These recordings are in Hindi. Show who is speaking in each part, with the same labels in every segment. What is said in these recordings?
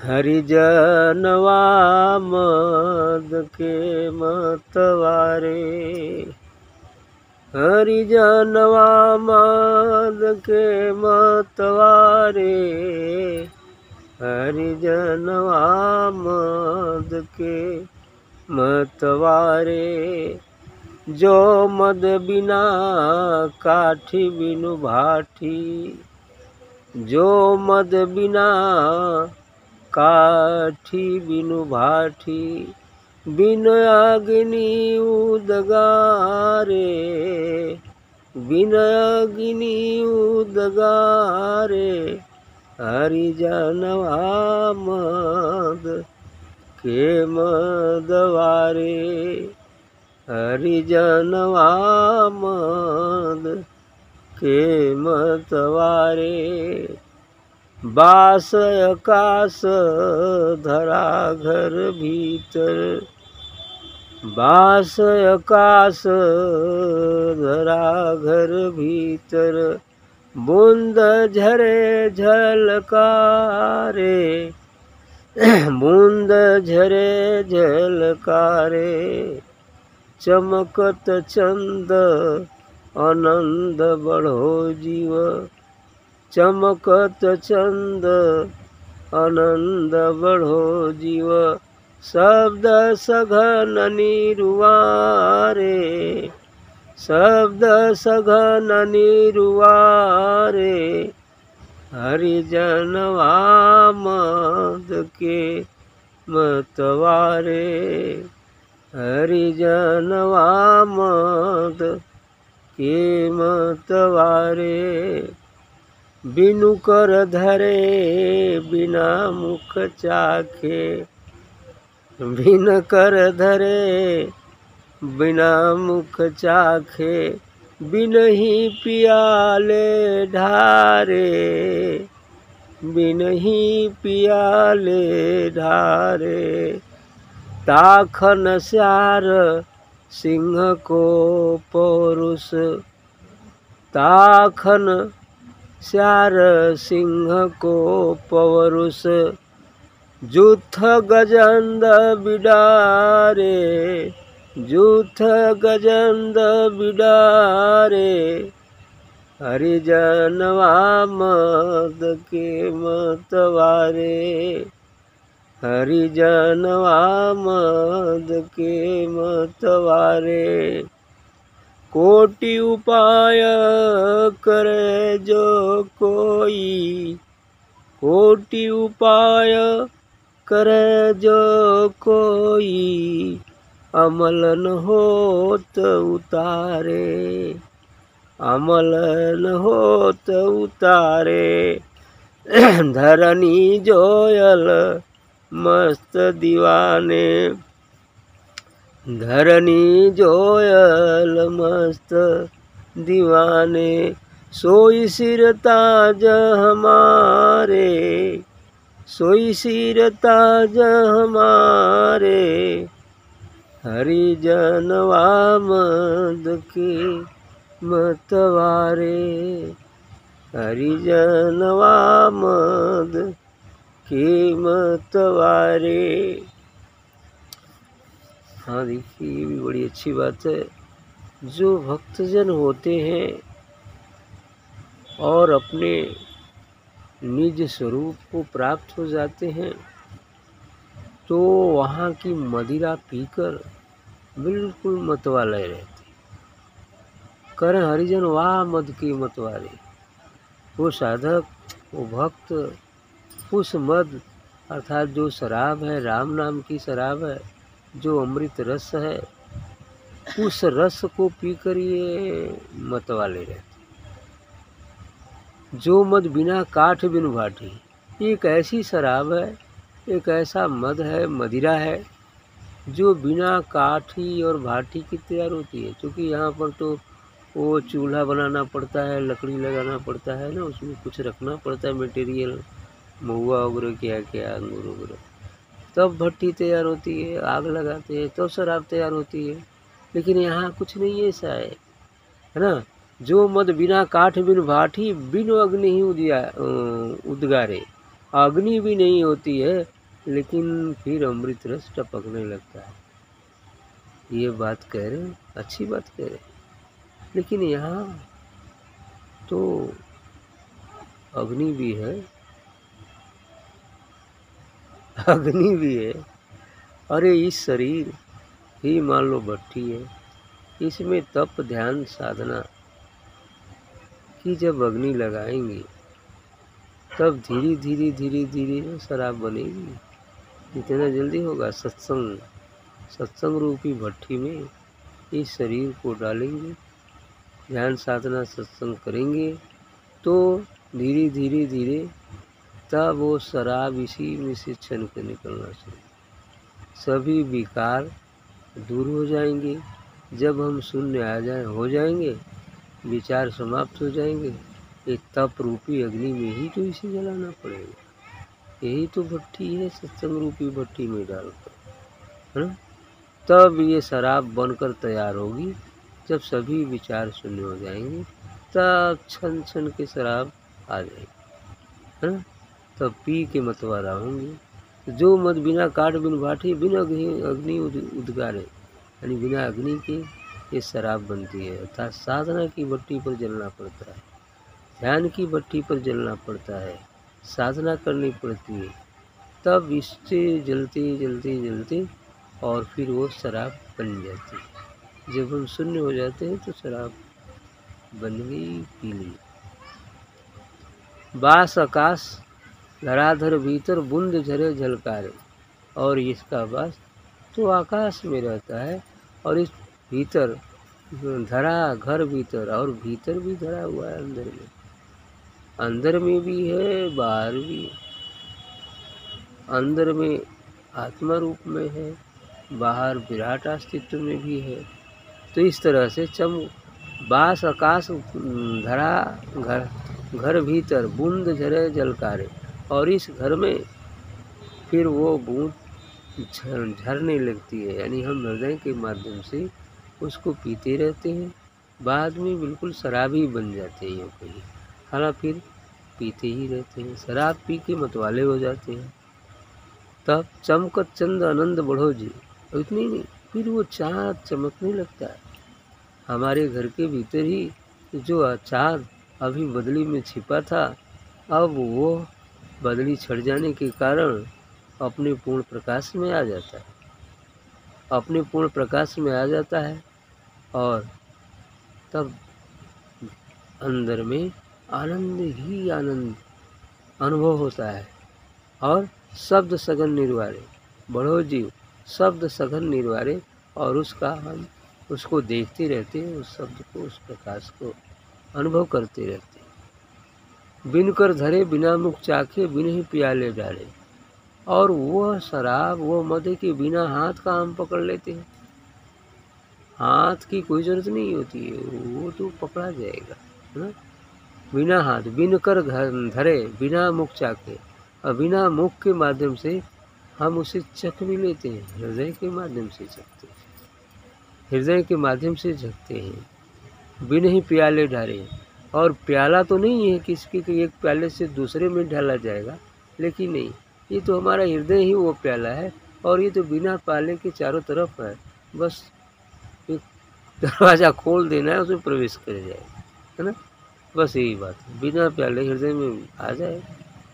Speaker 1: हरिजनवा मद के मतवारे हरिजनवा मद के मतवारे हरिजनवा मद के मतवारे जो मद बिना काठी बिनु भाठी जो मद बिना काठी बिनु भाठी बिन अग्नि उदगारे बिन अग्नि उदगारे हरिजनवा मद के मदवारे हरिजनवा मद के मतवारे बास आकाश धरा घर भीतर। बास आकाश धरा घर भीतर। बूंद झरे झलकारे। बूंद झरे झलकारे। चमकत चंद आनंद बढ़ो जीव चमकत चंद आनंद बढ़ो जीव शब्द सघन निरुवारे शब्द सघन निरुवारे हरिजनवा मद के मतवारे हरिजनवा मद के मतवारे बिनु कर धरे, बिना मुख चाखे। बिन कर धरे, बिना मुख चाखे। बिन ही पियाले ढारे बिन ही पियाले ढारे ताखन श्यार सिंह को पौरुष, ताखन श्यार सिंह को पवरुष जूथ गजंद बिडारे, जूथ गजंद बिडारे। हरिजनवा मद के मतवारे हरिजनवा मद के मतवारे कोटि उपाय करे जो कोई कोटि उपाय करे जो कोई अमल न होत उतारे अमल न होत उतारे धरनी जोयल मस्त दीवाने धरनी जोयल मस्त दीवाने सोई सिर ताज हमारे सोई सिर ताज हमारे हरिजनवा मद के मतवारे हरिजनवा मद के मतवारे हाँ देखिए, ये भी बड़ी अच्छी बात है। जो भक्तजन होते हैं और अपने निज स्वरूप को प्राप्त हो जाते हैं तो वहाँ की मदिरा पीकर बिल्कुल मतवालय रहते कर हरिजन वाह मद की मतवाले। वो साधक, वो भक्त, उस मद, अर्थात जो शराब है, राम नाम की शराब है जो अमृत रस है, उस रस को पीकर ये मतवाले रहते। जो मद बिना काठ बिन भाटी, एक ऐसी शराब है, एक ऐसा मद है, मदिरा है, जो बिना काठी और भाटी की तैयार होती है। क्योंकि यहाँ पर तो वो चूल्हा बनाना पड़ता है, लकड़ी लगाना पड़ता है ना, उसमें कुछ रखना पड़ता है मटेरियल महुआ वगैरह क्या क्या अंगूर वगैरह। तब भट्टी तैयार होती है, आग लगाते हैं, तब शराब तैयार होती है। लेकिन यहाँ कुछ नहीं ऐसा है है ना? जो मद बिना काठ बिन भाठी, बिन अग्नि ही उदिया उद्गारे। अग्नि भी नहीं होती है, लेकिन फिर अमृत रस टपकने लगता है। ये बात कह रहे अच्छी बात कह रहे लेकिन यहाँ तो अग्नि भी है अग्नि भी है। अरे, इस शरीर ही मान लो भट्टी है। इसमें तप, ध्यान, साधना की जब अग्नि लगाएँगे, तब धीरे धीरे धीरे धीरे शराब बनेगी। इतना जल्दी होगा? सत्संग सत्संग रूपी भट्टी में इस शरीर को डालेंगे, ध्यान, साधना, सत्संग करेंगे तो धीरे धीरे धीरे तब वो शराब इसी में से छन कर निकलना चाहिए सभी विकार दूर हो जाएँगे। जब हम शून्य आ जाए, हो जाएँगे। विचार समाप्त हो जाएँगे। एक तप रूपी अग्नि में ही तो इसे जलाना पड़ेगा। यही तो भट्टी है, सत्संग रूपी भट्टी में डालकर। है ना? तब ये शराब बनकर तैयार होगी। जब सभी विचार शून्य हो जाएँगे, तब छन छन के शराब आ जाएगी। है ना? तब पी के मतवारा होंगे। जो मत बिना काट बिन बाठी बिना अग्नि उद्गारे, यानी बिना अग्नि के ये शराब बनती है। अर्थात साधना की भट्टी पर जलना पड़ता है, ध्यान की भट्टी पर जलना पड़ता है, साधना करनी पड़ती है। तब इससे जलते जलते जलते और फिर वो शराब बन जाती है। जब हम शून्य हो जाते हैं तो शराब बन गई पी ली। बास आकाश धराधर भीतर बूंद झरे झलकारे, और इसका बास तो आकाश में रहता है, और इस भीतर, धरा घर भीतर, और भीतर भी धरा हुआ है अंदर में। अंदर में भी है, बाहर भी अंदर में आत्मा रूप में है, बाहर विराट अस्तित्व में भी है। तो इस तरह से चम, बास आकाश धरा घर घर भीतर बूंद झरे जलकारे और इस घर में फिर वो बूंद झरने लगती है, यानी हम हृदय के माध्यम से उसको पीते रहते हैं। बाद में बिल्कुल शराबी बन जाते हैं यूँ कहीं खाना फिर पीते ही रहते हैं। शराब पी के मतवाले हो जाते हैं। तब चमकत चंद आनंद बढ़ो जी। इतनी नहीं, फिर वो चाँद चमकने लगता है। हमारे घर के भीतर ही जो चाँद अभी बदली में छिपा था, अब वो बदली छट जाने के कारण अपने पूर्ण प्रकाश में आ जाता है। अपने पूर्ण प्रकाश में आ जाता है और तब अंदर में आनंद ही आनंद अनुभव होता है। और शब्द सघन निर्वारे, बढ़ो जीव, शब्द सघन निर्वारे और उसका हम उसको देखते रहते हैं, उस शब्द को, उस प्रकाश को अनुभव करते रहते हैं। बिन कर धरे बिना मुख चाखे बिन ही प्याले डाले और वह शराब, वह मद के बिना हाथ का हम पकड़ लेते हैं। हाथ की कोई ज़रूरत नहीं होती है वो तो पकड़ा जाएगा ना? बिना हाथ बिन कर धरे, बिना मुख चाके और बिना मुख के माध्यम से हम उसे चख भी लेते हैं, हृदय के माध्यम से चखते हैं। हृदय के माध्यम से झकते हैं बिन ही प्याले ढारे और प्याला तो नहीं है कि एक प्याले से दूसरे में ढाला जाएगा, लेकिन नहीं, ये तो हमारा हृदय ही वो प्याला है, और ये तो बिना प्याले के चारों तरफ़ है, बस एक दरवाज़ा खोल देना है, उसमें प्रवेश कर जाएगा है ना? बस यही बात है, बिना प्याले हृदय में आ जाए,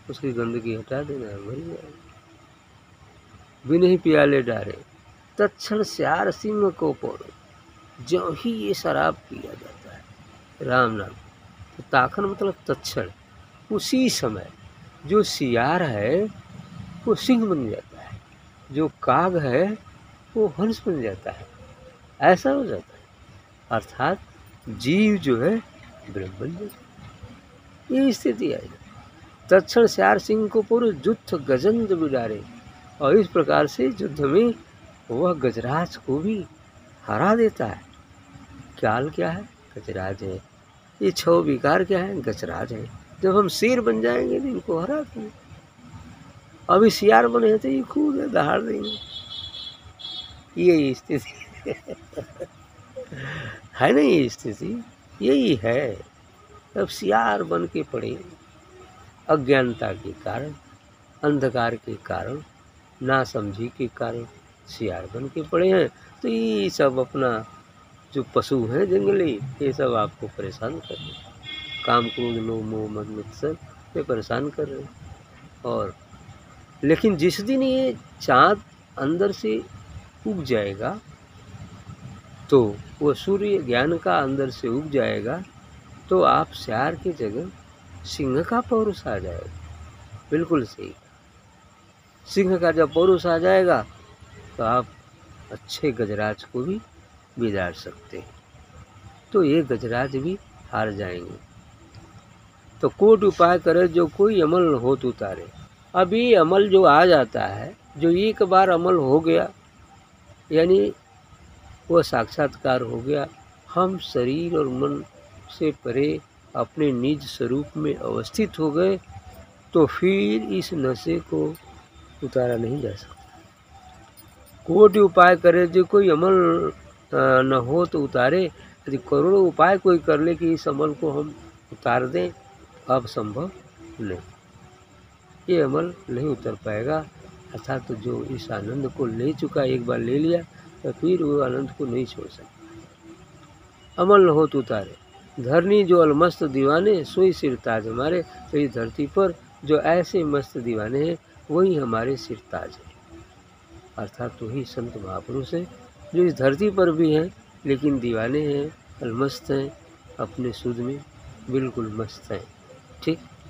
Speaker 1: उसकी गंदगी हटा देना है भर जाए। बिना ही प्याले डारे तत्ण श्यार सिंह को पोड़ो जो ही ये शराब पिया जाता है। राम नाम। तो ताखन मतलब तत्ण उसी समय जो सियार है, वो सिंह बन जाता है। जो काग है, वो हंस बन जाता है। ऐसा हो जाता है। अर्थात जीव जो है ब्रह्म बन जाता है। ये स्थिति आई। तत्ण श्यार सिंह को पूरे युद्ध गजंद बिडारे और इस प्रकार से युद्ध में वह गजराज को भी हरा देता है। ख्याल क्या है? गजराज है। ये छो विकार क्या है? गजराज है। जब हम शेर बन जाएँगे तो इनको हरा देंगे। अभी सियार बने हैं तो ये खूब है, दहाड़ देंगे। ये स्थिति। है ना ये स्थिति? यही है। अब सियार बन के पड़े। अज्ञानता के कारण, अंधकार के कारण ना समझी के कारण सियार बन के पड़े हैं। तो ये सब अपना जो पशु हैं, जंगली, ये सब आपको परेशान कर रहे हैं। काम क्रोध लो मोह मद मत्सर, ये परेशान कर रहे हैं। और लेकिन जिस दिन ये चाँद अंदर से उग जाएगा तो वो सूर्य ज्ञान का अंदर से उग जाएगा तो आप श्यार की जगह सिंह का पौरुष आ जाएगा। बिल्कुल सही। सिंह का जब पौरुष आ जाएगा तो आप अच्छे गजराज को भी बिगाड़ सकते हैं। तो ये गजराज भी हार जाएँगे। तो कोट उपाय करे, जो कोई अमल हो तो उतारे। अभी अमल जो आ जाता है, जो एक बार अमल हो गया, यानी वह साक्षात्कार हो गया, हम शरीर और मन से परे अपने निज स्वरूप में अवस्थित हो गए तो फिर इस नशे को उतारा नहीं जा सकता। कोट उपाय करे, जो कोई अमल न हो तो उतारे। यदि करोड़ों उपाय कोई कर ले कि इस अमल को हम उतार दें, अब संभव नहीं। ये अमल नहीं उतर पाएगा। अर्थात तो जो इस आनंद को ले चुका, एक बार ले लिया तो फिर वो आनंद को नहीं छोड़ सकता। अमल न हो तो उतारे। धरनी जो अलमस्त दीवाने सोई सिर ताज हमारे। तो इस धरती पर जो ऐसे मस्त दीवाने हैं, वही हमारे सिर ताज है। अर्थात तो ही संत महापुरुष हैं। जो इस धरती पर भी हैं, लेकिन दीवाने हैं, अलमस्त हैं, अपने सुध में बिल्कुल मस्त हैं। ठीक?